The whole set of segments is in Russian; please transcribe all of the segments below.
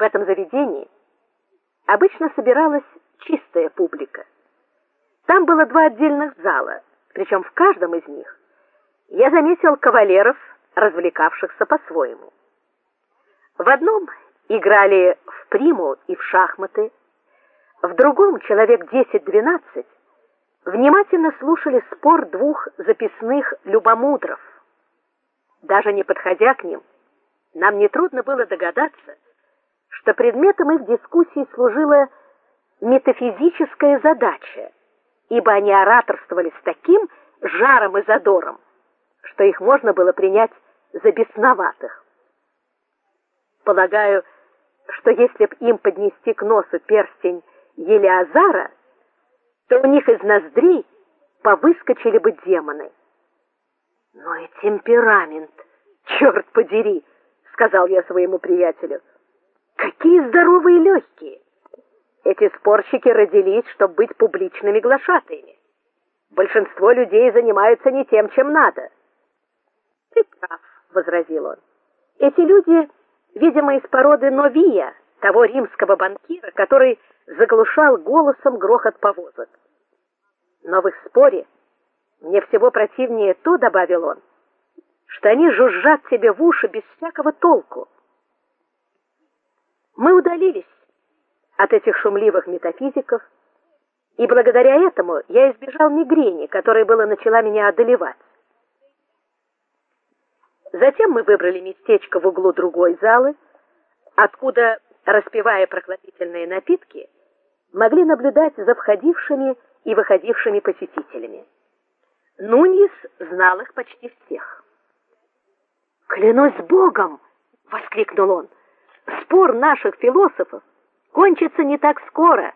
В этом заведении обычно собиралась чистая публика. Там было два отдельных зала, причем в каждом из них я заметил кавалеров, развлекавшихся по-своему. В одном играли в приму и в шахматы, в другом человек 10-12 внимательно слушали спор двух записных любомудров. Даже не подходя к ним, нам не трудно было догадаться, что предметом их дискуссии служила метафизическая задача, ибо они ораторствовали с таким жаром и задором, что их можно было принять за бесноватых. Полагаю, что если б им поднести к носу перстень Елиазара, то у них из ноздрей повыскочили бы демоны. Но и темперамент, черт подери, сказал я своему приятелю. Какие здоровые легкие! Эти спорщики родились, чтобы быть публичными глашатаями. Большинство людей занимаются не тем, чем надо. Ты прав, возразил он. Эти люди, видимо, из породы Новия, того римского банкира, который заглушал голосом грохот повозок. Но в их споре мне всего противнее то, добавил он, что они жужжат себе в уши без всякого толку. Мы удалились от этих шумливых метафизиков, и благодаря этому я избежал мигрени, которая была начала меня одолевать. Затем мы выбрали местечко в углу другой залы, откуда, распивая прохладительные напитки, могли наблюдать за входившими и выходившими посетителями. Нуньес знал их почти всех. "Клянусь Богом!" воскликнул он. "Спор наших философов кончится не так скоро.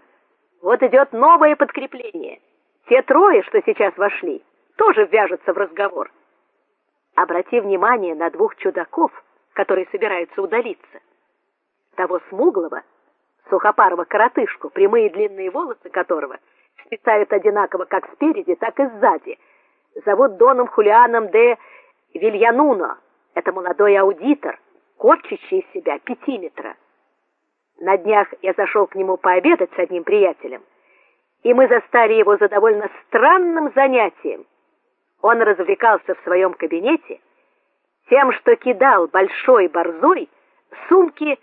Вот идет новое подкрепление. Те трое, что сейчас вошли, тоже ввяжутся в разговор. Обрати внимание на двух чудаков, которые собираются удалиться. Того смуглого, сухопарого коротышку, прямые длинные волосы которого свисают одинаково как спереди, так и сзади. Зовут Доном Хулианом де Вильянуно. Это молодой аудитор, корчащий себя пятиметра. На днях я зашел к нему пообедать с одним приятелем, и мы застали его за довольно странным занятием. Он развлекался в своем кабинете тем, что кидал большой борзой сумки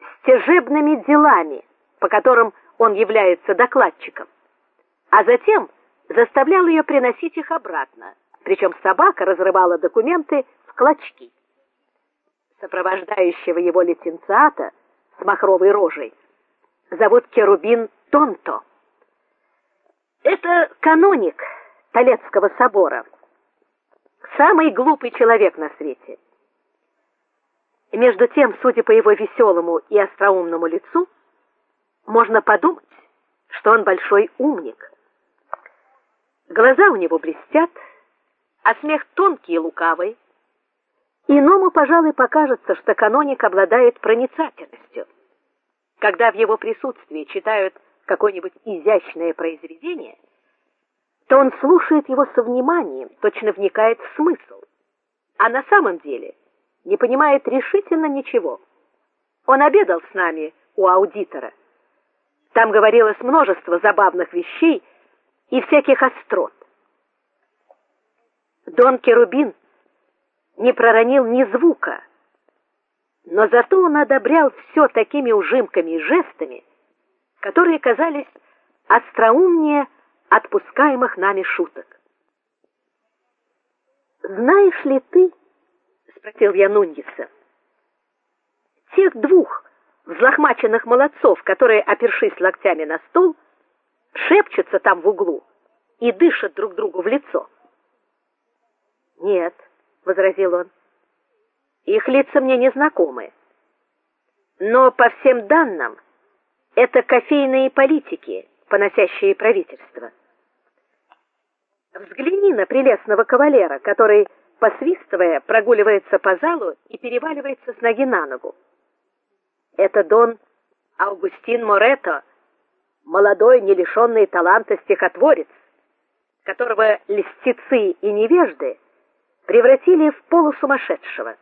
с тяжебными делами, по которым он является докладчиком, а затем заставлял ее приносить их обратно. Причем собака разрывала документы в клочки. Сопровождающего его лейтенанта с махровой рожей зовут Керубин Тонто. Это каноник Толецкого собора. Самый глупый человек на свете. Между тем, судя по его веселому и остроумному лицу, можно подумать, что он большой умник. Глаза у него блестят, а смех тонкий и лукавый. Иному, пожалуй, покажется, что каноник обладает проницательностью. Когда в его присутствии читают какое-нибудь изящное произведение, то он слушает его со вниманием, точно вникает в смысл. А на самом деле не понимает решительно ничего. Он обедал с нами у аудитора. Там говорилось множество забавных вещей и всяких острот. Дон Керубин не проронил ни звука, но зато он одобрял все такими ужимками и жестами, которые казались остроумнее отпускаемых нами шуток. Знаешь ли ты, спросил я Нуньеса, тех двух взлохмаченных молодцов, которые, опершись локтями на стол, шепчутся там в углу и дышат друг другу в лицо? Нет, возразил он. Их лица мне не знакомы. Но по всем данным это кофейные политики, поносящие правительство. Взгляни на прелестного кавалера, который, посвистывая, прогуливается по залу и переваливается с ноги на ногу. Это Дон Августин Морето, молодой, не лишенный таланта стихотворец, которого льстецы и невежды превратили в полусумасшедшего.